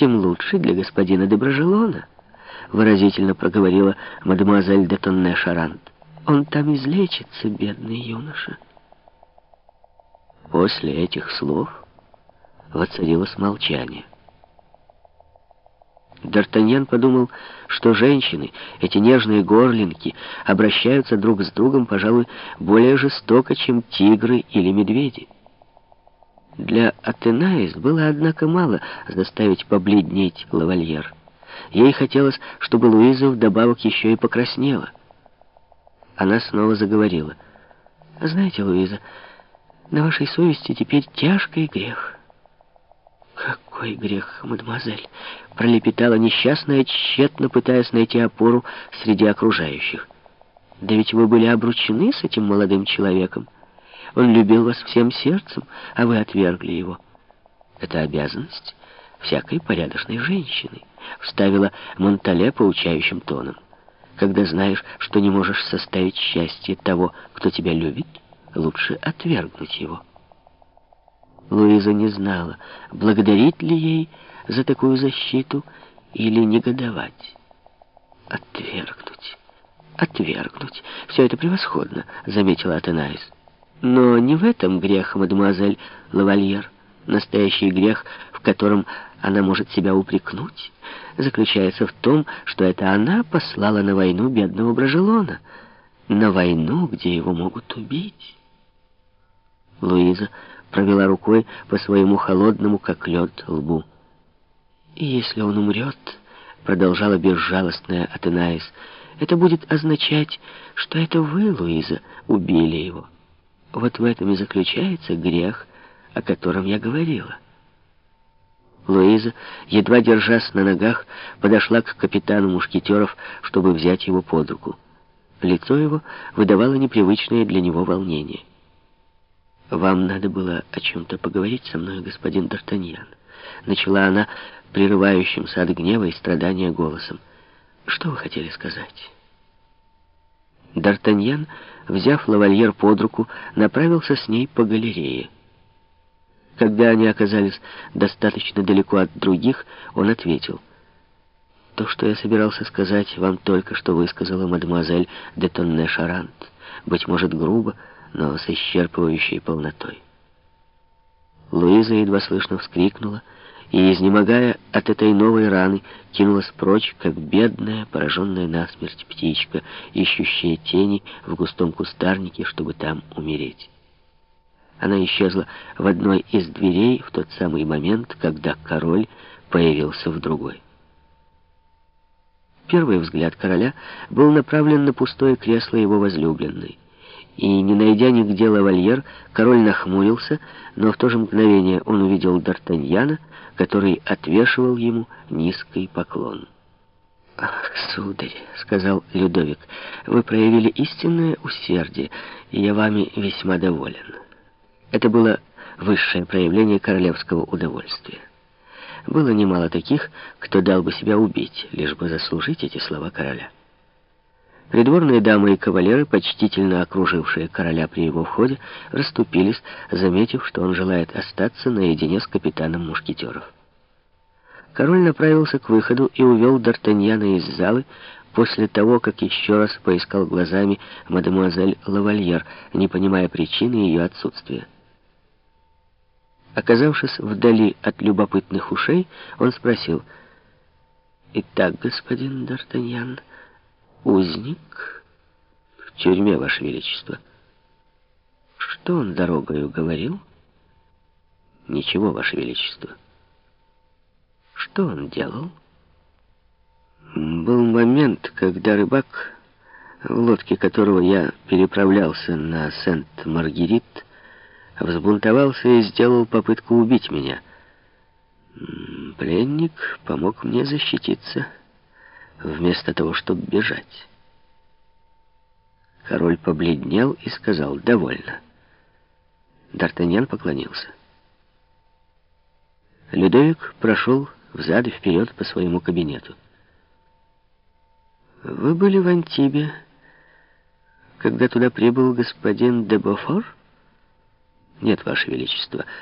тем лучше для господина де Брожелона, выразительно проговорила мадемуазель де Тонне Шарант. Он там излечится, бедный юноша. После этих слов воцарилось молчание. Д'Артаньян подумал, что женщины, эти нежные горлинки, обращаются друг с другом, пожалуй, более жестоко, чем тигры или медведи. Для Атенаис было, однако, мало заставить побледнеть лавальер. Ей хотелось, чтобы Луиза вдобавок еще и покраснела. Она снова заговорила. «Знаете, Луиза, на вашей совести теперь тяжкий грех». «Какой грех, мадемуазель!» — пролепетала несчастная, тщетно пытаясь найти опору среди окружающих. «Да ведь вы были обручены с этим молодым человеком. Он любил вас всем сердцем, а вы отвергли его. Это обязанность всякой порядочной женщины», — вставила Монтале поучающим тоном. «Когда знаешь, что не можешь составить счастье того, кто тебя любит, лучше отвергнуть его». Луиза не знала, благодарить ли ей за такую защиту или негодовать. «Отвергнуть, отвергнуть. Все это превосходно», — заметила Атенаис. «Но не в этом грех, мадемуазель Лавальер. Настоящий грех, в котором она может себя упрекнуть, заключается в том, что это она послала на войну бедного Брожелона, на войну, где его могут убить». Луиза провела рукой по своему холодному, как лед, лбу. «И если он умрет, — продолжала безжалостная Атенаис, — это будет означать, что это вы, Луиза, убили его. Вот в этом и заключается грех, о котором я говорила». Луиза, едва держась на ногах, подошла к капитану мушкетеров, чтобы взять его под руку. Лицо его выдавало непривычное для него волнение. «Вам надо было о чем-то поговорить со мной, господин Д'Артаньян», — начала она прерывающимся от гнева и страдания голосом. «Что вы хотели сказать?» Д'Артаньян, взяв лавальер под руку, направился с ней по галерее. Когда они оказались достаточно далеко от других, он ответил. «То, что я собирался сказать, вам только что высказала мадемуазель де Тонне Шарант. Быть может, грубо, но с исчерпывающей полнотой. Луиза едва слышно вскрикнула и, изнемогая от этой новой раны, кинулась прочь, как бедная, пораженная насмерть птичка, ищущая тени в густом кустарнике, чтобы там умереть. Она исчезла в одной из дверей в тот самый момент, когда король появился в другой. Первый взгляд короля был направлен на пустое кресло его возлюбленной и, не найдя нигде лавальер, король нахмурился, но в то же мгновение он увидел Д'Артаньяна, который отвешивал ему низкий поклон. «Ах, сударь», — сказал Людовик, — «вы проявили истинное усердие, и я вами весьма доволен». Это было высшее проявление королевского удовольствия. Было немало таких, кто дал бы себя убить, лишь бы заслужить эти слова короля. Придворные дамы и кавалеры, почтительно окружившие короля при его входе, расступились, заметив, что он желает остаться наедине с капитаном мушкетеров. Король направился к выходу и увел Д'Артаньяна из залы после того, как еще раз поискал глазами мадемуазель Лавальер, не понимая причины ее отсутствия. Оказавшись вдали от любопытных ушей, он спросил, «Итак, господин Д'Артаньян...» узник в тюрьме, Ваше Величество. Что он дорогою говорил? Ничего, Ваше Величество. Что он делал? Был момент, когда рыбак, в лодке которого я переправлялся на Сент-Маргерит, взбунтовался и сделал попытку убить меня. Пленник помог мне защититься вместо того, чтобы бежать. Король побледнел и сказал «довольно». Д'Артаньян поклонился. Людовик прошел взад и вперед по своему кабинету. «Вы были в Антибе, когда туда прибыл господин де Бофор?» «Нет, Ваше Величество».